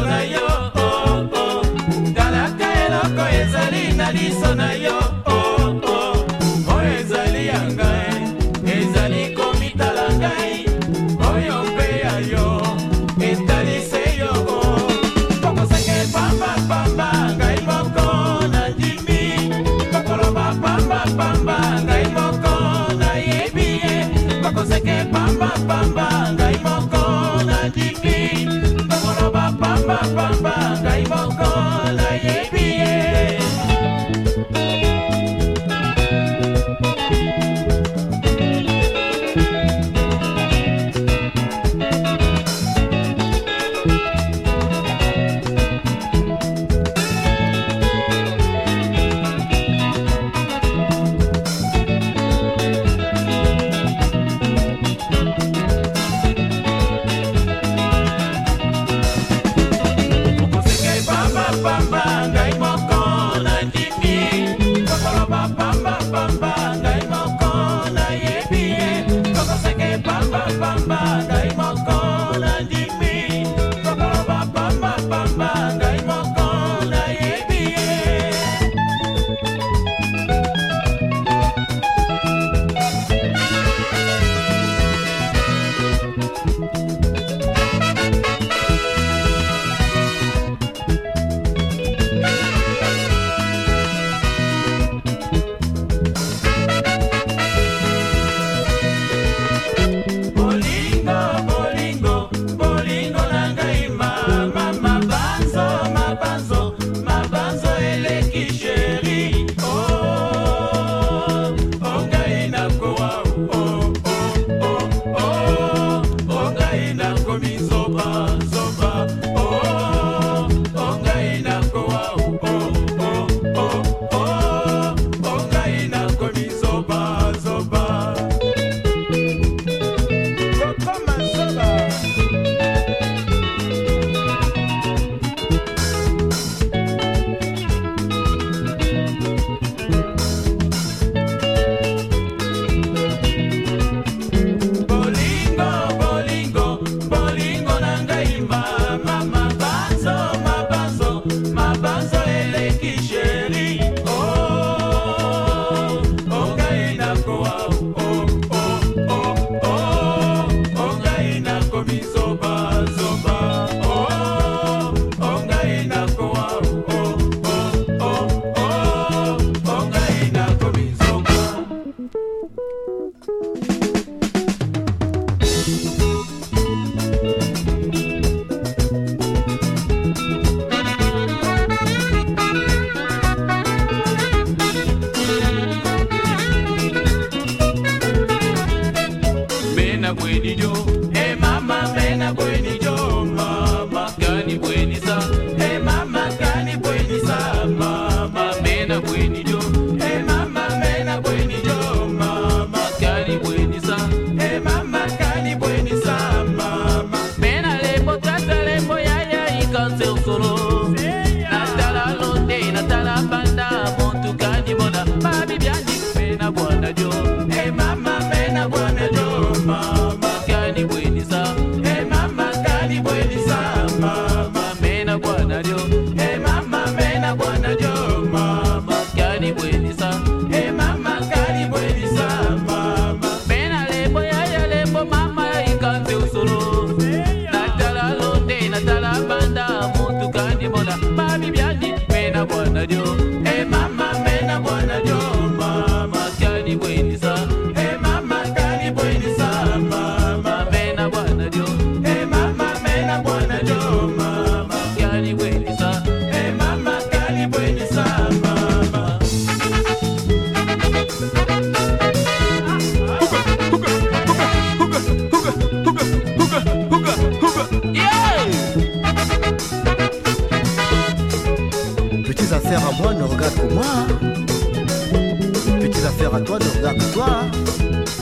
liso na yo oh, oh. talaka eloko ezali na liso na yo oh, oh. oyo ezali ya ngai ezali komitala ngai oyo mpe ya yo etalise yo tokosenge oh. pambapamba ngai moko na ndimi tokoloba pambapamba ngai moko nayebi ye tokosenge pambapamba come sopa. samba. ne regarde que moi. la affaire à toi, ne regarde que toi.